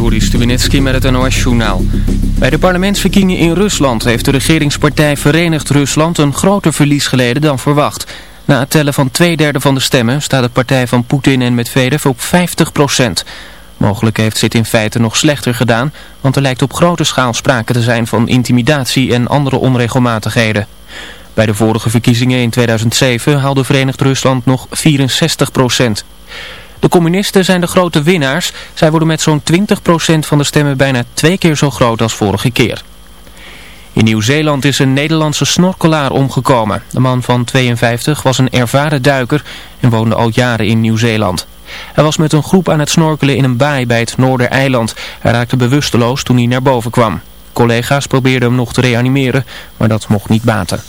Joris Stubenitski met het NOS-journaal. Bij de parlementsverkiezingen in Rusland heeft de regeringspartij Verenigd Rusland een groter verlies geleden dan verwacht. Na het tellen van twee derde van de stemmen staat de partij van Poetin en Medvedev op 50 procent. Mogelijk heeft ze het in feite nog slechter gedaan, want er lijkt op grote schaal sprake te zijn van intimidatie en andere onregelmatigheden. Bij de vorige verkiezingen in 2007 haalde Verenigd Rusland nog 64 procent. De communisten zijn de grote winnaars. Zij worden met zo'n 20% van de stemmen bijna twee keer zo groot als vorige keer. In Nieuw-Zeeland is een Nederlandse snorkelaar omgekomen. De man van 52 was een ervaren duiker en woonde al jaren in Nieuw-Zeeland. Hij was met een groep aan het snorkelen in een baai bij het Noordereiland. Hij raakte bewusteloos toen hij naar boven kwam. Collega's probeerden hem nog te reanimeren, maar dat mocht niet baten.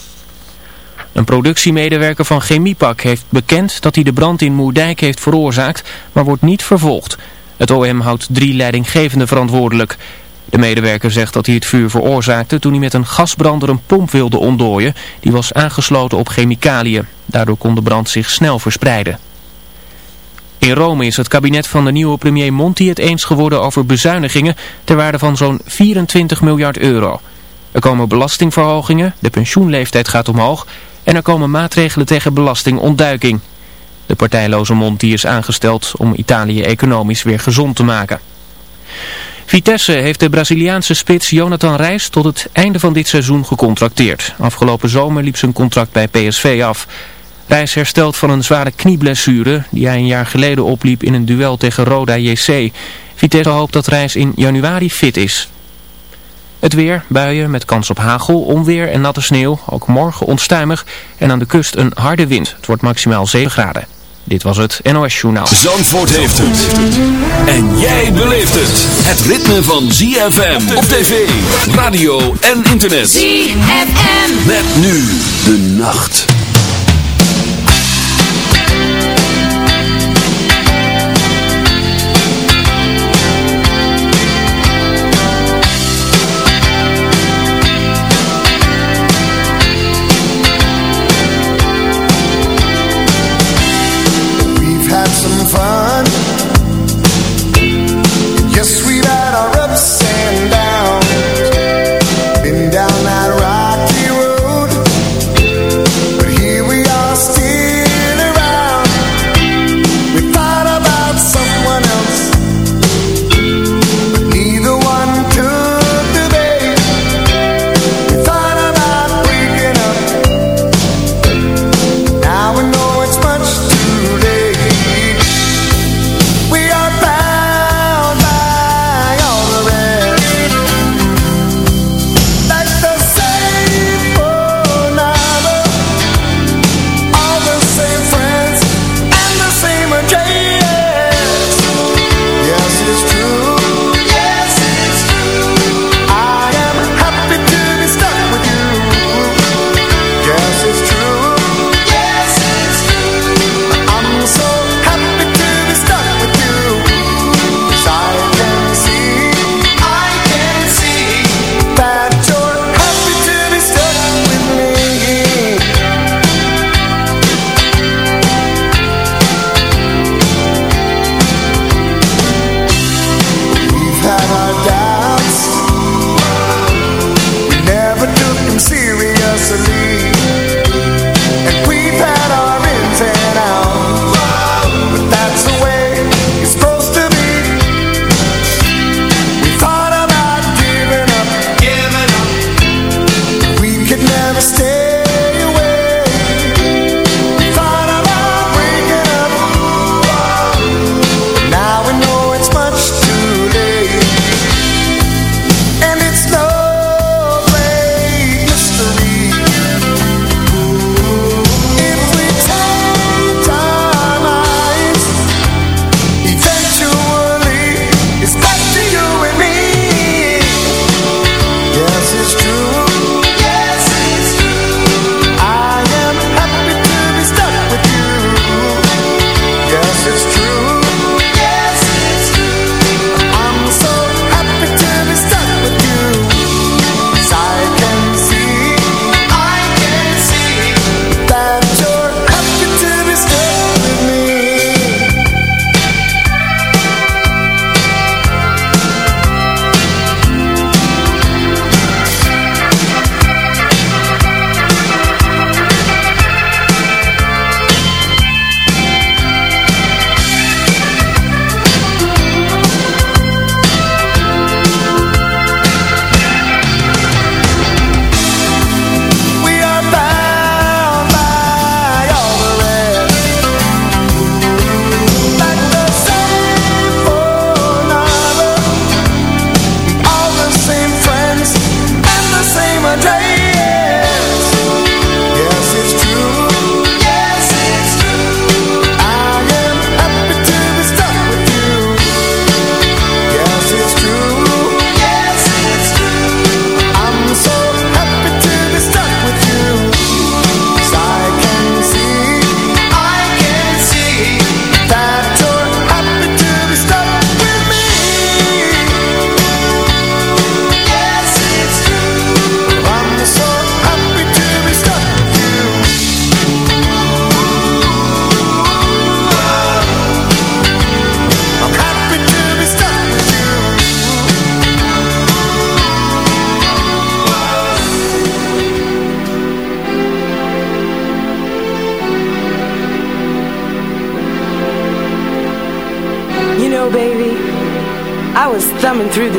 Een productiemedewerker van Chemiepak heeft bekend dat hij de brand in Moerdijk heeft veroorzaakt, maar wordt niet vervolgd. Het OM houdt drie leidinggevenden verantwoordelijk. De medewerker zegt dat hij het vuur veroorzaakte toen hij met een gasbrander een pomp wilde ontdooien. Die was aangesloten op chemicaliën. Daardoor kon de brand zich snel verspreiden. In Rome is het kabinet van de nieuwe premier Monti het eens geworden over bezuinigingen ter waarde van zo'n 24 miljard euro. Er komen belastingverhogingen, de pensioenleeftijd gaat omhoog en er komen maatregelen tegen belastingontduiking. De partijloze Monti is aangesteld om Italië economisch weer gezond te maken. Vitesse heeft de Braziliaanse spits Jonathan Reis tot het einde van dit seizoen gecontracteerd. Afgelopen zomer liep zijn contract bij PSV af. Reis herstelt van een zware knieblessure die hij een jaar geleden opliep in een duel tegen Roda JC. Vitesse hoopt dat Reis in januari fit is. Het weer, buien met kans op hagel, onweer en natte sneeuw. Ook morgen onstuimig en aan de kust een harde wind. Het wordt maximaal 7 graden. Dit was het NOS Journaal. Zandvoort heeft het. En jij beleeft het. Het ritme van ZFM op tv, radio en internet. ZFM. Met nu de nacht.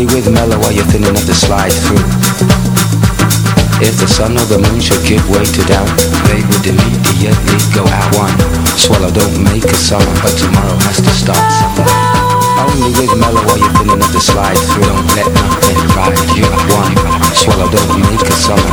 Only with mellow are you thin enough to slide through. If the sun or the moon should give way to doubt, they would immediately go out. One swallow don't make a summer, but tomorrow has to start somewhere. Only with mellow are you thin enough to slide through. Don't let nothing ride you. One swallow don't make a summer.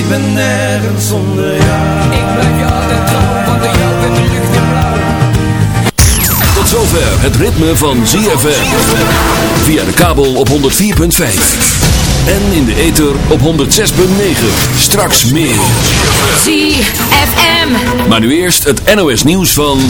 Ik ben nergens zonder jou. Ik blijf je altijd trouw, want door jou werd de lucht in blauw zover het ritme van ZFM. Via de kabel op 104.5. En in de ether op 106.9. Straks meer. ZFM. Maar nu eerst het NOS nieuws van...